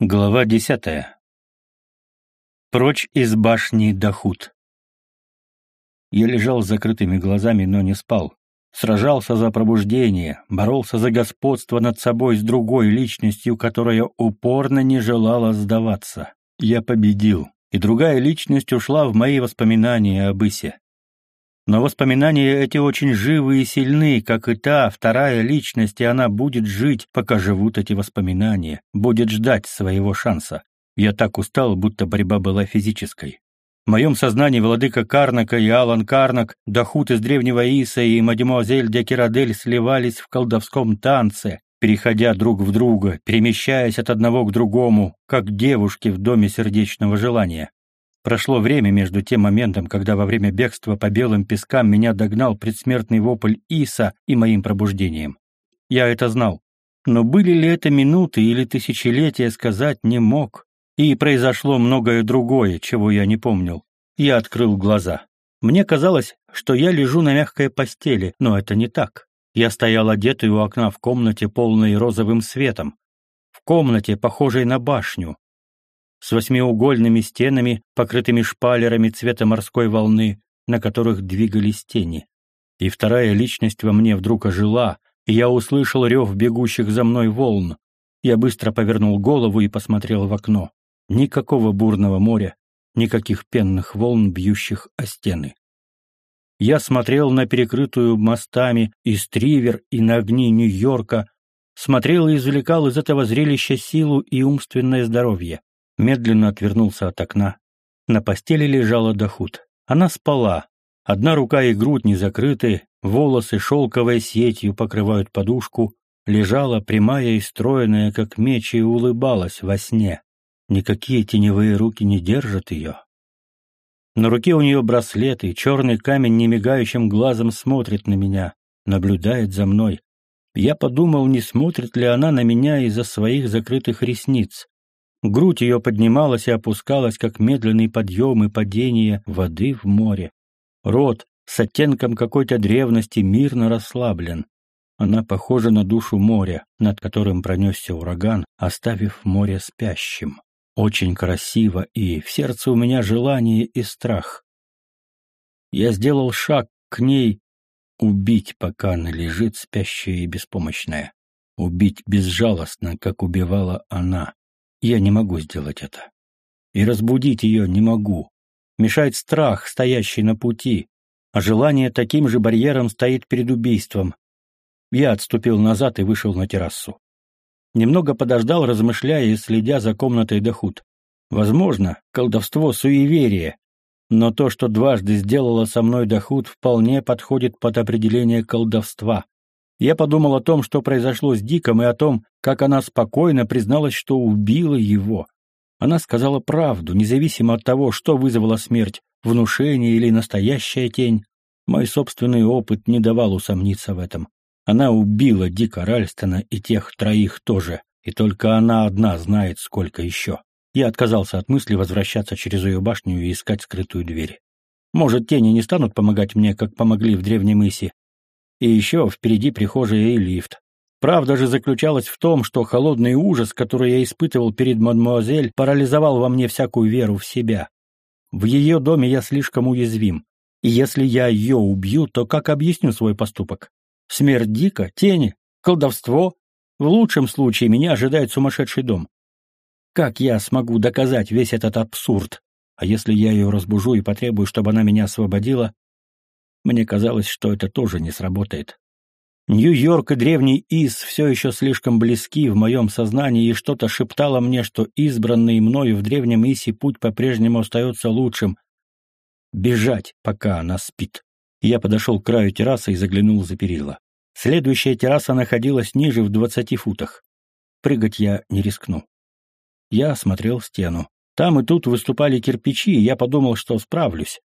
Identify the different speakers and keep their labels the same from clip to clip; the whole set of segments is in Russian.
Speaker 1: Глава десятая. Прочь из башни Дахут. Я лежал с закрытыми глазами, но не спал. Сражался за пробуждение, боролся за господство над собой с другой личностью, которая упорно не желала сдаваться. Я победил, и другая личность ушла в мои воспоминания об Исе. Но воспоминания эти очень живы и сильны, как и та вторая личность, и она будет жить, пока живут эти воспоминания, будет ждать своего шанса. Я так устал, будто борьба была физической. В моем сознании владыка Карнака и Алан Карнак, Дахут из древнего Иса и мадемуазель Декирадель сливались в колдовском танце, переходя друг в друга, перемещаясь от одного к другому, как девушки в доме сердечного желания. Прошло время между тем моментом, когда во время бегства по белым пескам меня догнал предсмертный вопль Иса и моим пробуждением. Я это знал. Но были ли это минуты или тысячелетия, сказать не мог. И произошло многое другое, чего я не помнил. Я открыл глаза. Мне казалось, что я лежу на мягкой постели, но это не так. Я стоял одетый у окна в комнате, полной розовым светом. В комнате, похожей на башню, с восьмиугольными стенами, покрытыми шпалерами цвета морской волны, на которых двигались тени. И вторая личность во мне вдруг ожила, и я услышал рев бегущих за мной волн. Я быстро повернул голову и посмотрел в окно. Никакого бурного моря, никаких пенных волн, бьющих о стены. Я смотрел на перекрытую мостами и Стривер и на огни Нью-Йорка, смотрел и извлекал из этого зрелища силу и умственное здоровье медленно отвернулся от окна. На постели лежала Дахут. Она спала. Одна рука и грудь не закрыты, волосы шелковой сетью покрывают подушку. Лежала прямая и стройная, как меч, и улыбалась во сне. Никакие теневые руки не держат ее. На руке у нее браслет, и черный камень немигающим глазом смотрит на меня, наблюдает за мной. Я подумал, не смотрит ли она на меня из-за своих закрытых ресниц. Грудь ее поднималась и опускалась, как медленный подъем и падение воды в море. Рот с оттенком какой-то древности мирно расслаблен. Она похожа на душу моря, над которым пронесся ураган, оставив море спящим. Очень красиво, и в сердце у меня желание и страх. Я сделал шаг к ней, убить, пока она лежит спящая и беспомощная. Убить безжалостно, как убивала она. Я не могу сделать это. И разбудить ее не могу. Мешает страх, стоящий на пути, а желание таким же барьером стоит перед убийством. Я отступил назад и вышел на террасу. Немного подождал, размышляя и следя за комнатой Дахут. Возможно, колдовство — суеверие, но то, что дважды сделала со мной Дахут, вполне подходит под определение колдовства. Я подумал о том, что произошло с Диком, и о том, как она спокойно призналась, что убила его. Она сказала правду, независимо от того, что вызвало смерть, внушение или настоящая тень. Мой собственный опыт не давал усомниться в этом. Она убила Дика Ральстона и тех троих тоже, и только она одна знает, сколько еще. Я отказался от мысли возвращаться через ее башню и искать скрытую дверь. Может, тени не станут помогать мне, как помогли в Древнем Исе, и еще впереди прихожая и лифт. Правда же заключалась в том, что холодный ужас, который я испытывал перед мадемуазель, парализовал во мне всякую веру в себя. В ее доме я слишком уязвим. И если я ее убью, то как объясню свой поступок? Смерть Дика, тени, колдовство? В лучшем случае меня ожидает сумасшедший дом. Как я смогу доказать весь этот абсурд? А если я ее разбужу и потребую, чтобы она меня освободила, мне казалось, что это тоже не сработает. Нью-Йорк и древний Ис все еще слишком близки в моем сознании, и что-то шептало мне, что избранный мною в древнем Исе путь по-прежнему остается лучшим. Бежать, пока она спит. Я подошел к краю террасы и заглянул за перила. Следующая терраса находилась ниже в двадцати футах. Прыгать я не рискну. Я осмотрел стену. Там и тут выступали кирпичи, и я подумал, что справлюсь.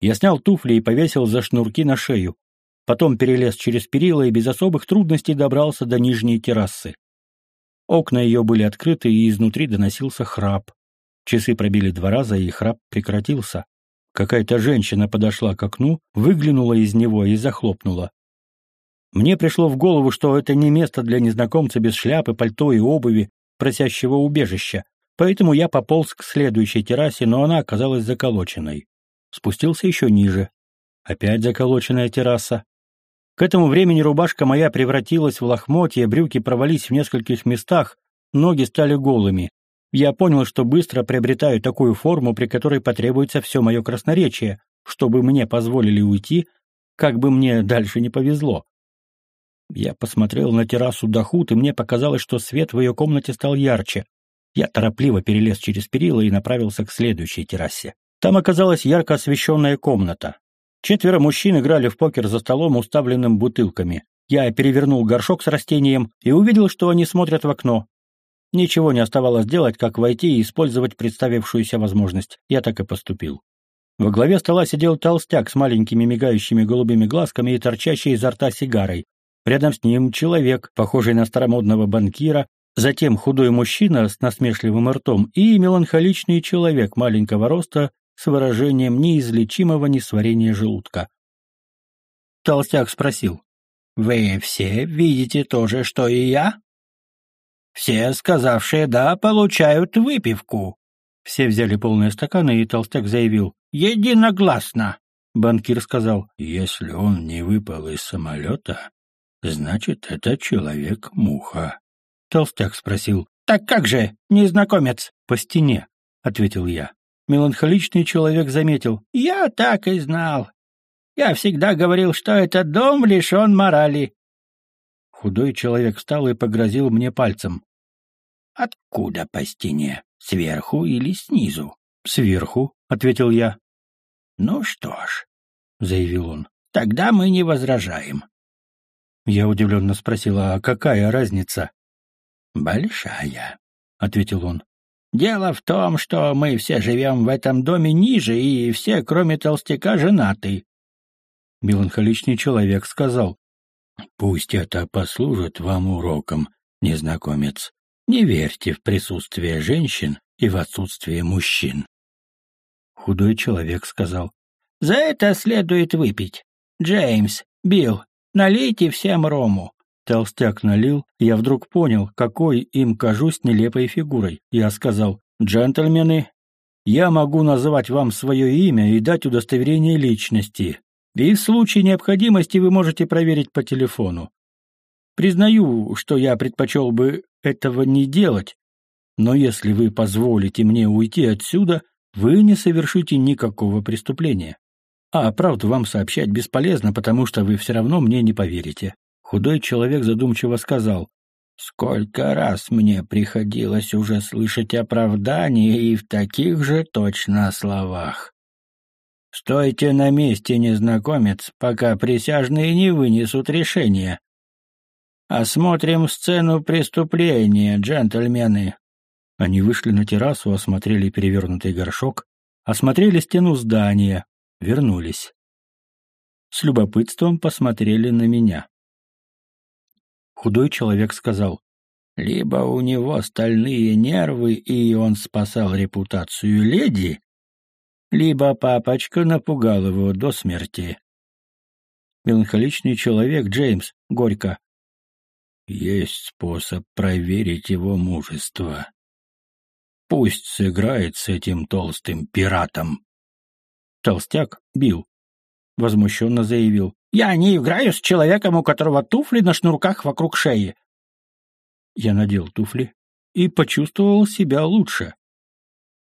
Speaker 1: Я снял туфли и повесил за шнурки на шею. Потом перелез через перила и без особых трудностей добрался до нижней террасы. Окна ее были открыты, и изнутри доносился храп. Часы пробили два раза, и храп прекратился. Какая-то женщина подошла к окну, выглянула из него и захлопнула. Мне пришло в голову, что это не место для незнакомца без шляпы, пальто и обуви, просящего убежища, поэтому я пополз к следующей террасе, но она оказалась заколоченной. Спустился еще ниже. Опять заколоченная терраса. К этому времени рубашка моя превратилась в лохмотья, брюки провались в нескольких местах, ноги стали голыми. Я понял, что быстро приобретаю такую форму, при которой потребуется все мое красноречие, чтобы мне позволили уйти, как бы мне дальше не повезло. Я посмотрел на террасу Дахут, и мне показалось, что свет в ее комнате стал ярче. Я торопливо перелез через перила и направился к следующей террасе. Там оказалась ярко освещенная комната. Четверо мужчин играли в покер за столом, уставленным бутылками. Я перевернул горшок с растением и увидел, что они смотрят в окно. Ничего не оставалось делать, как войти и использовать представившуюся возможность. Я так и поступил. Во главе стола сидел толстяк с маленькими мигающими голубыми глазками и торчащей изо рта сигарой. Рядом с ним человек, похожий на старомодного банкира, затем худой мужчина с насмешливым ртом и меланхоличный человек маленького роста с выражением неизлечимого несварения желудка. Толстяк спросил, «Вы все видите то же, что и я?» «Все, сказавшие «да», получают выпивку». Все взяли полные стаканы, и толстяк заявил, «Единогласно». Банкир сказал, «Если он не выпал из самолета, значит, это человек-муха». Толстяк спросил, «Так как же, незнакомец?» «По стене», — ответил я. Меланхоличный человек заметил, «Я так и знал. Я всегда говорил, что этот дом лишен морали». Худой человек встал и погрозил мне пальцем. «Откуда по стене? Сверху или снизу?» «Сверху», — ответил я. «Ну что ж», — заявил он, — «тогда мы не возражаем». Я удивленно спросила, а какая разница? «Большая», — ответил он. «Дело в том, что мы все живем в этом доме ниже, и все, кроме толстяка, женаты». Меланхоличный человек сказал, «Пусть это послужит вам уроком, незнакомец. Не верьте в присутствие женщин и в отсутствие мужчин». Худой человек сказал, «За это следует выпить. Джеймс, Билл, налейте всем рому. Толстяк налил, я вдруг понял, какой им кажусь нелепой фигурой. Я сказал, «Джентльмены, я могу называть вам свое имя и дать удостоверение личности. И в случае необходимости вы можете проверить по телефону. Признаю, что я предпочел бы этого не делать, но если вы позволите мне уйти отсюда, вы не совершите никакого преступления. А правду вам сообщать бесполезно, потому что вы все равно мне не поверите. Худой человек задумчиво сказал, «Сколько раз мне приходилось уже слышать оправдания и в таких же точно словах. Стойте на месте, незнакомец, пока присяжные не вынесут решение. Осмотрим сцену преступления, джентльмены». Они вышли на террасу, осмотрели перевернутый горшок, осмотрели стену здания, вернулись. С любопытством посмотрели на меня. Худой человек сказал, «Либо у него стальные нервы, и он спасал репутацию леди, либо папочка напугал его до смерти». Меланхоличный человек Джеймс, горько. «Есть способ проверить его мужество. Пусть сыграет с этим толстым пиратом». Толстяк бил. Возмущенно заявил. Я не играю с человеком, у которого туфли на шнурках вокруг шеи. Я надел туфли и почувствовал себя лучше.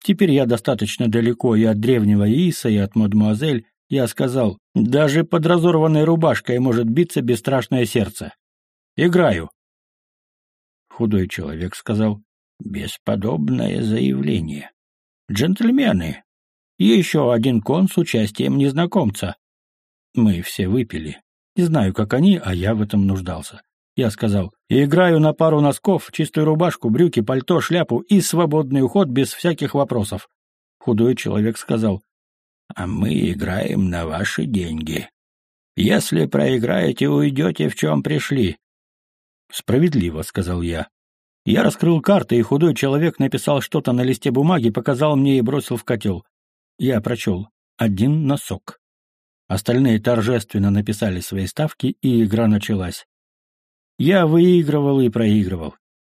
Speaker 1: Теперь я достаточно далеко и от древнего Иса, и от мадемуазель. Я сказал, даже под разорванной рубашкой может биться бесстрашное сердце. Играю. Худой человек сказал, бесподобное заявление. Джентльмены, еще один кон с участием незнакомца. Мы все выпили. Не знаю, как они, а я в этом нуждался. Я сказал, играю на пару носков, чистую рубашку, брюки, пальто, шляпу и свободный уход без всяких вопросов. Худой человек сказал, а мы играем на ваши деньги. Если проиграете, уйдете, в чем пришли. Справедливо, сказал я. Я раскрыл карты, и худой человек написал что-то на листе бумаги, показал мне и бросил в котел. Я прочел. Один носок. Остальные торжественно написали свои ставки, и игра началась. Я выигрывал и проигрывал.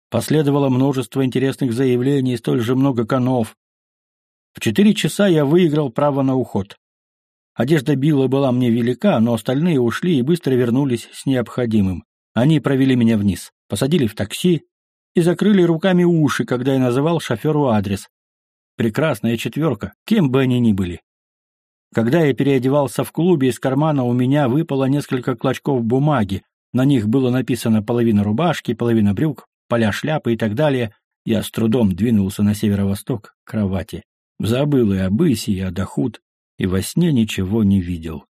Speaker 1: Последовало множество интересных заявлений, столь же много конов. В четыре часа я выиграл право на уход. Одежда Билла была мне велика, но остальные ушли и быстро вернулись с необходимым. Они провели меня вниз, посадили в такси и закрыли руками уши, когда я называл шоферу адрес. Прекрасная четверка, кем бы они ни были. Когда я переодевался в клубе, из кармана у меня выпало несколько клочков бумаги. На них было написано половина рубашки, половина брюк, поля шляпы и так далее. Я с трудом двинулся на северо-восток к кровати. Забыл и о Бысе, и о Дахут, и во сне ничего не видел.